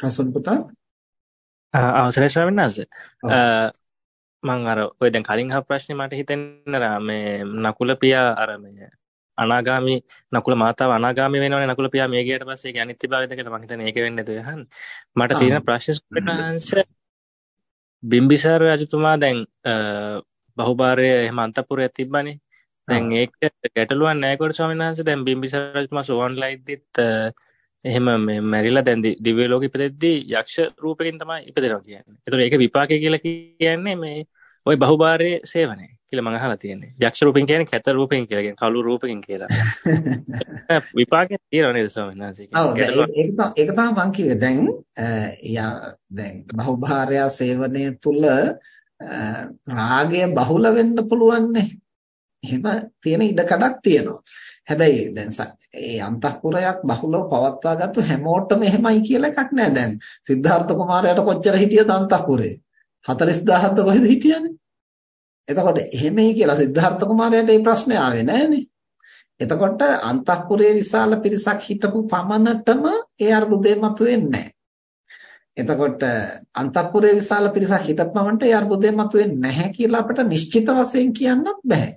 කසන් පුතා. අවසරයි ස්වාමීන් වහන්සේ මං අර ඔය දැන් කලින් අහ ප්‍රශ්නේ මට හිතෙන්නේ මේ නකුල පියා අර මේ අනාගාමි නකුල මාතාව අනාගාමි වෙනවනේ නකුල පියා මේ ගියට පස්සේ ඒක අනිත්‍යභාවය දෙකට මං හිතන්නේ ඒක වෙන්නේ නැතුව යහන්නේ මට තියෙන ප්‍රශ්නේ ස්වාමීන් බිම්බිසාර රජතුමා දැන් බහුභාරය එහෙම අන්තපුරයක් තිබ්බනේ. දැන් ඒක ගැටලුවක් නැහැ කොට ස්වාමීන් වහන්සේ. දැන් බිම්බිසාර රජතුමා සෝවන් ලයිද්දිත් එහෙම මේ මැරිලා දැන් දිව්‍ය ලෝකෙ ඉපදෙද්දී යක්ෂ රූපකින් තමයි ඉපදෙනවා කියන්නේ. ඒතකොට ඒක විපාකය කියලා කියන්නේ මේ ওই බහුභාරයේ සේවනය කියලා මම අහලා තියෙන්නේ. යක්ෂ රූපෙන් කියන්නේ කැත රූපෙන් කියලා කියන්නේ කළු රූපකින් කියලා. විපාකයක් තියෙනව නේද ස්වාමීන් වහන්සේ? ඔව් ඒක තමයි මම කිව්වේ. දැන් දැන් බහුභාරය සේවනය තුල රාගය බහුල වෙන්න පුළුවන්නේ. එහෙම තියෙන ඉඩකඩක් තියෙනවා. හැබැයි දැන් ඒ අන්තఃපුරයක් බහුලව පවත්වා ගත්ත හැමෝටම එහෙමයි කියලා එකක් නෑ දැන්. සිද්ධාර්ථ කුමාරයාට කොච්චර හිටියද අන්තఃපුරේ? 40000ක්ද කොහෙද හිටියනේ? එතකොට එහෙමයි කියලා සිද්ධාර්ථ කුමාරයාට මේ ප්‍රශ්නේ ආවේ නෑනේ. එතකොට අන්තఃපුරයේ විශාල පිරිසක් හිටපු පමණටම ඒ අර්බුදේ මතුවෙන්නේ නෑ. එතකොට අන්තఃපුරයේ විශාල පිරිසක් හිටපු පමණට ඒ අර්බුදේ මතුවෙන්නේ නැහැ කියලා අපිට නිශ්චිත වශයෙන් කියන්නත් බෑ.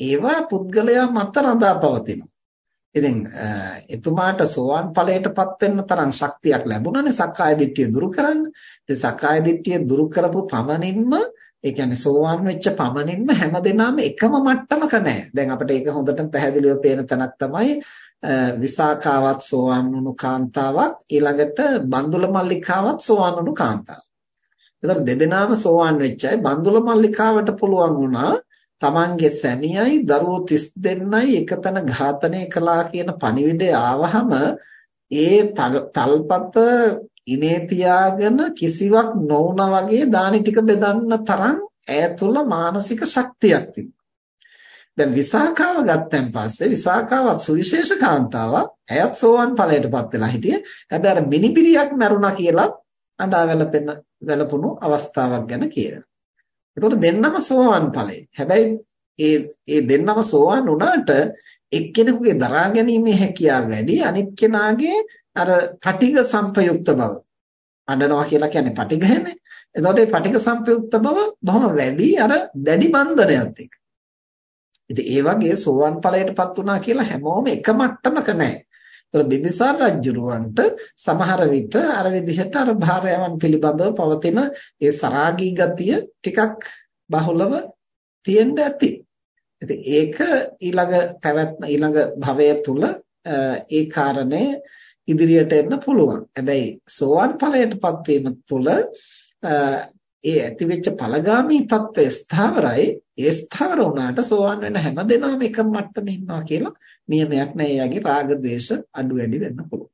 ඒවා පුද්ගලයා මත රඳා පවතිනවා. ඉතින් එතුමාට සෝවාන් ඵලයටපත් වෙන්න තරම් ශක්තියක් ලැබුණානේ සක්කාය දිට්ඨිය දුරු කරන්න. ඉතින් සක්කාය දිට්ඨිය දුරු කරපු පමණින්ම ඒ කියන්නේ සෝවාන් වෙච්ච පමණින්ම හැමදෙනාම එකම මට්ටමක නැහැ. දැන් අපිට ඒක හොඳටම පැහැදිලිව පේන තැනක් තමයි විසාකාවත් සෝවාන් වුණු කාන්තාවක් ඊළඟට බන්දුල මල්ලිකාවත් සෝවාන් වුණු කාන්තාවක්. ඒතර දෙදෙනාම සෝවාන් වෙච්ච අය බන්දුල මල්ලිකාවට පුළුවන් වුණා තමන්ගේ සැමියයි දරුවෝ 30 දෙන්නයි එකතන ඝාතනය කළා කියන පණිවිඩය ආවහම ඒ තල්පත ඉනේ තියාගෙන කිසිවක් නොවුනා වගේ දානි ටික බෙදන්න තරම් ඈතුල මානසික ශක්තියක් තිබුණා. දැන් විසාකාව ගත්තන් පස්සේ විසාකාවත් සුවිශේෂ කාන්තාවක් ඇයත් සෝවන් ඵලයටපත් වෙලා හිටියේ. හැබැයි අර මිනිබිරියක් මරුණා කියලා අඬා වැළපෙන වැළපුණු අවස්ථාවක් ගැන කියනවා. එතකොට දෙන්නම සෝවාන් ඵලයි. හැබැයි ඒ ඒ දෙන්නම සෝවාන් වුණාට එක්කෙනෙකුගේ දරා ගැනීමේ හැකියාව වැඩි අනිත් කෙනාගේ අර පටිඝ සංපයුක්ත බව. අඬනවා කියලා කියන්නේ පටිඝයනේ. එතකොට මේ පටිඝ සංපයුක්ත බව බොහොම වැඩි අර දැඩි බන්ධනයත් එක්ක. ඉතින් ඒ වගේ සෝවාන් ඵලයටපත් වුණා කියලා හැමෝම එක මට්ටමක නැහැ. ඒතර බිම්බිසාර රජුරවන්ට සමහර විට අර විදිහට අර භාර්යාවන් පිළිබඳව පවතින ඒ සරාගී ගතිය ටිකක් බහුලව තියෙන්න ඇති. ඉතින් ඒක ඊළඟ පැවැත්ම ඊළඟ භවය තුල ඒ කාරණය ඉදිරියට එන්න පුළුවන්. හැබැයි සෝවන් ඵලයටපත් වීම තුල ඒ ඇතිවෙච්ච ඵලගාමී తත්වය ස්ථාවරයි ඒ ස්ථාවර වුණාට සෝවන් වෙන හැම දෙනාම එක මට්ටමේ ඉන්නවා කියලා නියමයක් නෑ. එයාගේ රාග ద్వේෂ අඩු වැඩි වෙන්න පුළුවන්.